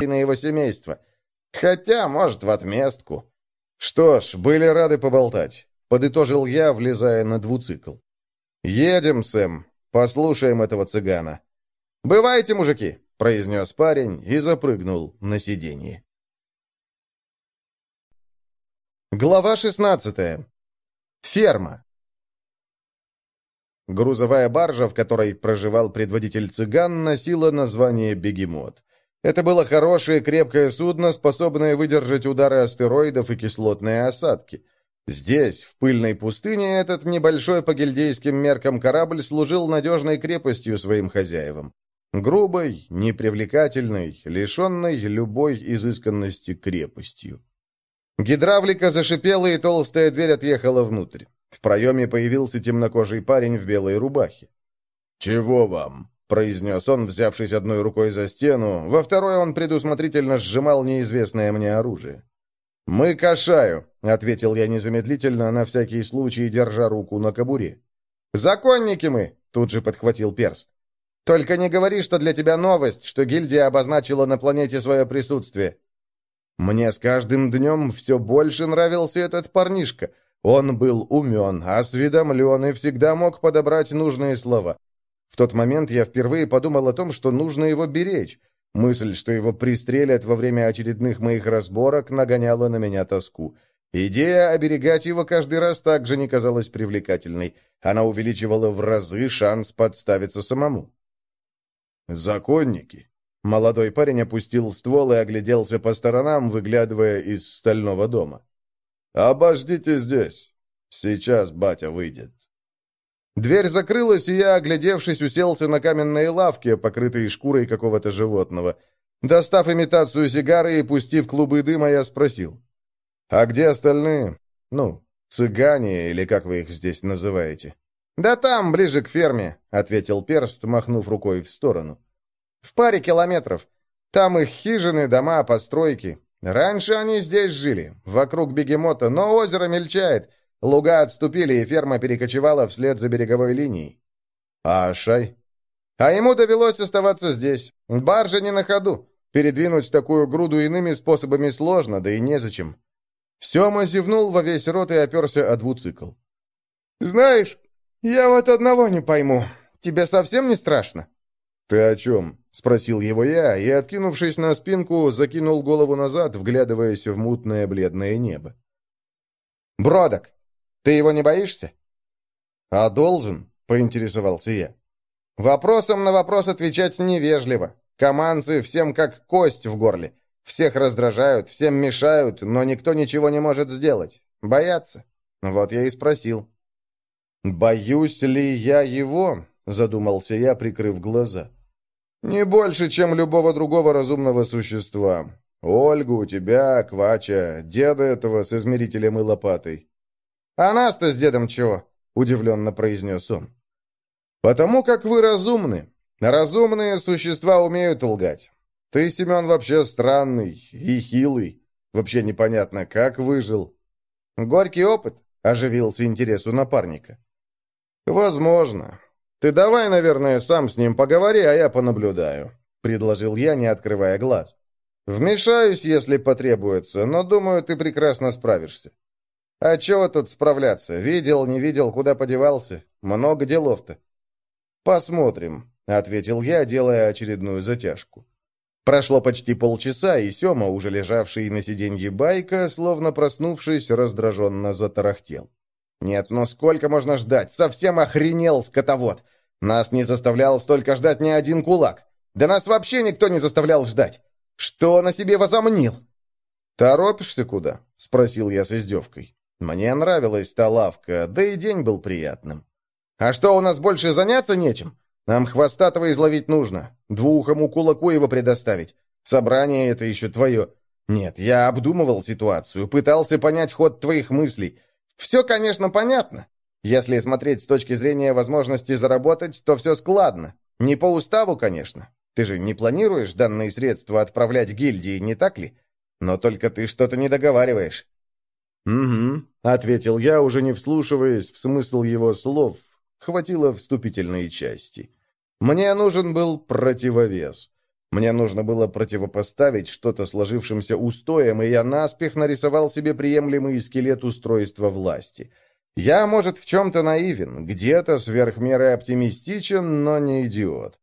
и на его семейство. Хотя, может, в отместку. Что ж, были рады поболтать. Подытожил я, влезая на двуцикл. «Едем, Сэм. Послушаем этого цыгана». «Бывайте, мужики!» — произнес парень и запрыгнул на сиденье. Глава 16. Ферма. Грузовая баржа, в которой проживал предводитель цыган, носила название «Бегемот». Это было хорошее крепкое судно, способное выдержать удары астероидов и кислотные осадки. Здесь, в пыльной пустыне, этот небольшой по гильдейским меркам корабль служил надежной крепостью своим хозяевам. Грубой, непривлекательной, лишенной любой изысканности крепостью. Гидравлика зашипела, и толстая дверь отъехала внутрь. В проеме появился темнокожий парень в белой рубахе. «Чего вам?» — произнес он, взявшись одной рукой за стену, во второй он предусмотрительно сжимал неизвестное мне оружие. «Мы кашаю», — ответил я незамедлительно, на всякий случай держа руку на кобуре. «Законники мы», — тут же подхватил перст. «Только не говори, что для тебя новость, что гильдия обозначила на планете свое присутствие». Мне с каждым днем все больше нравился этот парнишка. Он был умен, осведомлен и всегда мог подобрать нужные слова. В тот момент я впервые подумал о том, что нужно его беречь. Мысль, что его пристрелят во время очередных моих разборок, нагоняла на меня тоску. Идея оберегать его каждый раз также не казалась привлекательной. Она увеличивала в разы шанс подставиться самому. «Законники». Молодой парень опустил ствол и огляделся по сторонам, выглядывая из стального дома. «Обождите здесь. Сейчас батя выйдет». Дверь закрылась, и я, оглядевшись, уселся на каменной лавке, покрытой шкурой какого-то животного. Достав имитацию сигары и пустив клубы дыма, я спросил. «А где остальные? Ну, цыгане, или как вы их здесь называете?» «Да там, ближе к ферме», — ответил Перст, махнув рукой в сторону. «В паре километров. Там их хижины, дома, постройки. Раньше они здесь жили, вокруг бегемота, но озеро мельчает». Луга отступили, и ферма перекочевала вслед за береговой линией. А Шай? А ему довелось оставаться здесь. Баржа не на ходу. Передвинуть такую груду иными способами сложно, да и незачем. Сема зевнул во весь рот и оперся о двуцикл. «Знаешь, я вот одного не пойму. Тебе совсем не страшно?» «Ты о чем?» — спросил его я, и, откинувшись на спинку, закинул голову назад, вглядываясь в мутное бледное небо. «Бродок, ты его не боишься?» «А должен?» — поинтересовался я. «Вопросом на вопрос отвечать невежливо. Команцы всем как кость в горле. Всех раздражают, всем мешают, но никто ничего не может сделать. Боятся. Вот я и спросил». «Боюсь ли я его?» — задумался я, прикрыв глаза. «Не больше, чем любого другого разумного существа. Ольгу, тебя, Квача, деда этого с измерителем и лопатой. «А нас-то с дедом чего?» — удивленно произнес он. «Потому как вы разумны. Разумные существа умеют лгать. Ты, Семен, вообще странный и хилый. Вообще непонятно, как выжил». «Горький опыт?» — оживился интерес у напарника. «Возможно. Ты давай, наверное, сам с ним поговори, а я понаблюдаю», — предложил я, не открывая глаз. «Вмешаюсь, если потребуется, но, думаю, ты прекрасно справишься». «А чего тут справляться? Видел, не видел, куда подевался? Много делов-то». «Посмотрим», — ответил я, делая очередную затяжку. Прошло почти полчаса, и Сема, уже лежавший на сиденье байка, словно проснувшись, раздраженно затарахтел. «Нет, ну сколько можно ждать? Совсем охренел, скотовод! Нас не заставлял столько ждать ни один кулак! Да нас вообще никто не заставлял ждать! Что о себе возомнил?» «Торопишься куда?» — спросил я с издевкой. Мне нравилась та лавка, да и день был приятным. А что, у нас больше заняться нечем? Нам хвостатого изловить нужно, двухому кулаку его предоставить. Собрание это еще твое. Нет, я обдумывал ситуацию, пытался понять ход твоих мыслей. Все, конечно, понятно. Если смотреть с точки зрения возможности заработать, то все складно. Не по уставу, конечно. Ты же не планируешь данные средства отправлять гильдии, не так ли? Но только ты что-то не договариваешь. «Угу», — ответил я, уже не вслушиваясь в смысл его слов. Хватило вступительной части. «Мне нужен был противовес. Мне нужно было противопоставить что-то сложившимся устоям, и я наспех нарисовал себе приемлемый скелет устройства власти. Я, может, в чем-то наивен, где-то сверхмеры оптимистичен, но не идиот.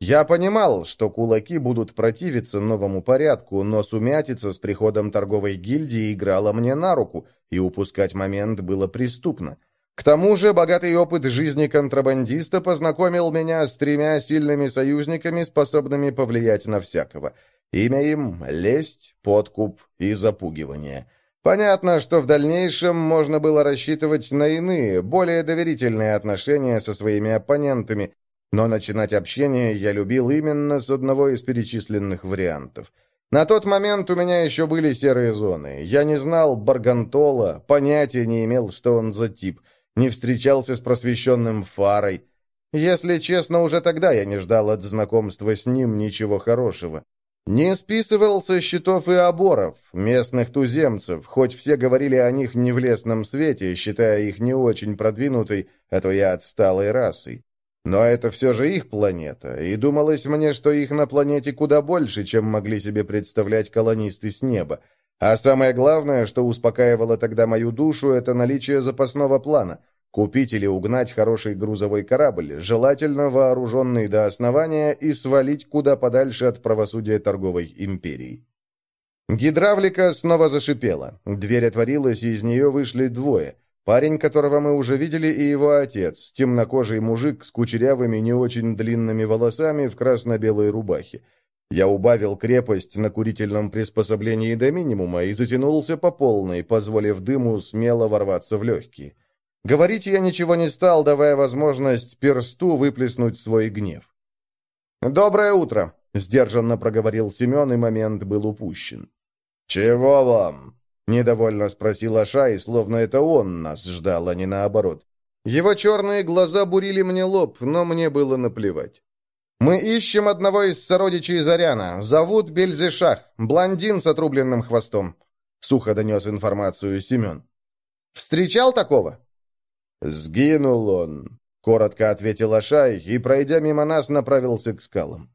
Я понимал, что кулаки будут противиться новому порядку, но сумятица с приходом торговой гильдии играла мне на руку, и упускать момент было преступно. К тому же богатый опыт жизни контрабандиста познакомил меня с тремя сильными союзниками, способными повлиять на всякого. Имя им — лесть, подкуп и запугивание. Понятно, что в дальнейшем можно было рассчитывать на иные, более доверительные отношения со своими оппонентами, но начинать общение я любил именно с одного из перечисленных вариантов. На тот момент у меня еще были серые зоны. Я не знал Баргантола, понятия не имел, что он за тип — не встречался с просвещенным Фарой. Если честно, уже тогда я не ждал от знакомства с ним ничего хорошего. Не списывал со счетов и оборов, местных туземцев, хоть все говорили о них не в лесном свете, считая их не очень продвинутой, а то я отсталой расой. Но это все же их планета, и думалось мне, что их на планете куда больше, чем могли себе представлять колонисты с неба. А самое главное, что успокаивало тогда мою душу, это наличие запасного плана. Купить или угнать хороший грузовой корабль, желательно вооруженный до основания, и свалить куда подальше от правосудия торговой империи. Гидравлика снова зашипела. Дверь отворилась, и из нее вышли двое. Парень, которого мы уже видели, и его отец, темнокожий мужик с кучерявыми, не очень длинными волосами в красно-белой рубахе. Я убавил крепость на курительном приспособлении до минимума и затянулся по полной, позволив дыму смело ворваться в легкие. Говорить я ничего не стал, давая возможность персту выплеснуть свой гнев. «Доброе утро», — сдержанно проговорил Семен, и момент был упущен. «Чего вам?» — недовольно спросил Ашай, словно это он нас ждал, а не наоборот. Его черные глаза бурили мне лоб, но мне было наплевать. «Мы ищем одного из сородичей Заряна. Зовут Бельзешах, блондин с отрубленным хвостом», — сухо донес информацию Семен. «Встречал такого?» «Сгинул он», — коротко ответил Ашай и, пройдя мимо нас, направился к скалам.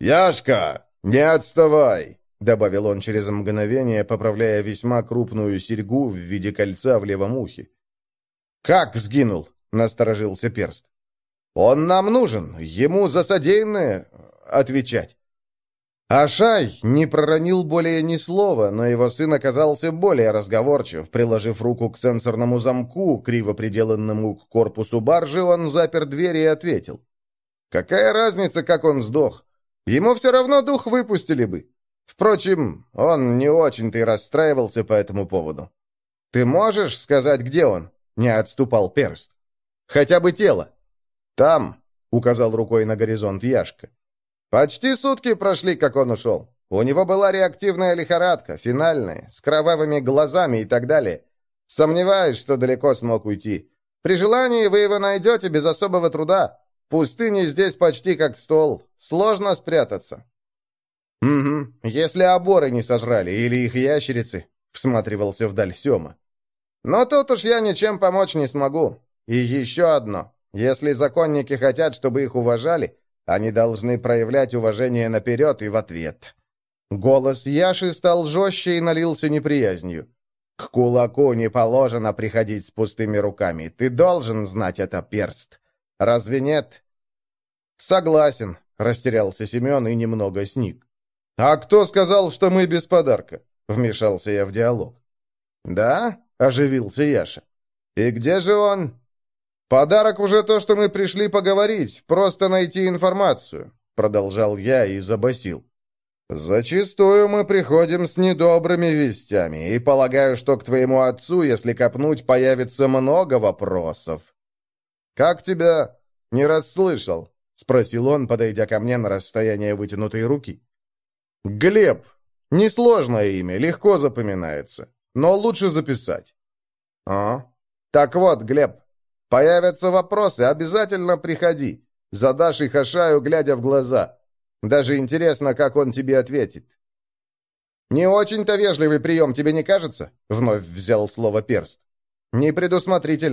«Яшка, не отставай!» — добавил он через мгновение, поправляя весьма крупную серьгу в виде кольца в левом ухе. «Как сгинул?» — насторожился перст. Он нам нужен, ему за содеянное отвечать. Ашай не проронил более ни слова, но его сын оказался более разговорчив. Приложив руку к сенсорному замку, криво приделанному к корпусу баржи, он запер дверь и ответил. «Какая разница, как он сдох? Ему все равно дух выпустили бы. Впрочем, он не очень-то и расстраивался по этому поводу. Ты можешь сказать, где он?» — не отступал перст. «Хотя бы тело». «Там», — указал рукой на горизонт Яшка. «Почти сутки прошли, как он ушел. У него была реактивная лихорадка, финальная, с кровавыми глазами и так далее. Сомневаюсь, что далеко смог уйти. При желании вы его найдете без особого труда. Пустыни здесь почти как стол. Сложно спрятаться». «Угу, если оборы не сожрали, или их ящерицы», — всматривался вдаль Сема. «Но тут уж я ничем помочь не смогу. И еще одно. Если законники хотят, чтобы их уважали, они должны проявлять уважение наперед и в ответ». Голос Яши стал жестче и налился неприязнью. «К кулаку не положено приходить с пустыми руками. Ты должен знать это, перст. Разве нет?» «Согласен», — растерялся Семен и немного сник. «А кто сказал, что мы без подарка?» — вмешался я в диалог. «Да?» — оживился Яша. «И где же он?» «Подарок уже то, что мы пришли поговорить, просто найти информацию», — продолжал я и забасил. «Зачастую мы приходим с недобрыми вестями, и полагаю, что к твоему отцу, если копнуть, появится много вопросов». «Как тебя не расслышал?» — спросил он, подойдя ко мне на расстояние вытянутой руки. «Глеб. Несложное имя, легко запоминается, но лучше записать». «А? Так вот, Глеб, Появятся вопросы, обязательно приходи. Задашь их Ашаю, глядя в глаза. Даже интересно, как он тебе ответит. «Не очень-то вежливый прием, тебе не кажется?» — вновь взял слово перст. «Не предусмотрительно.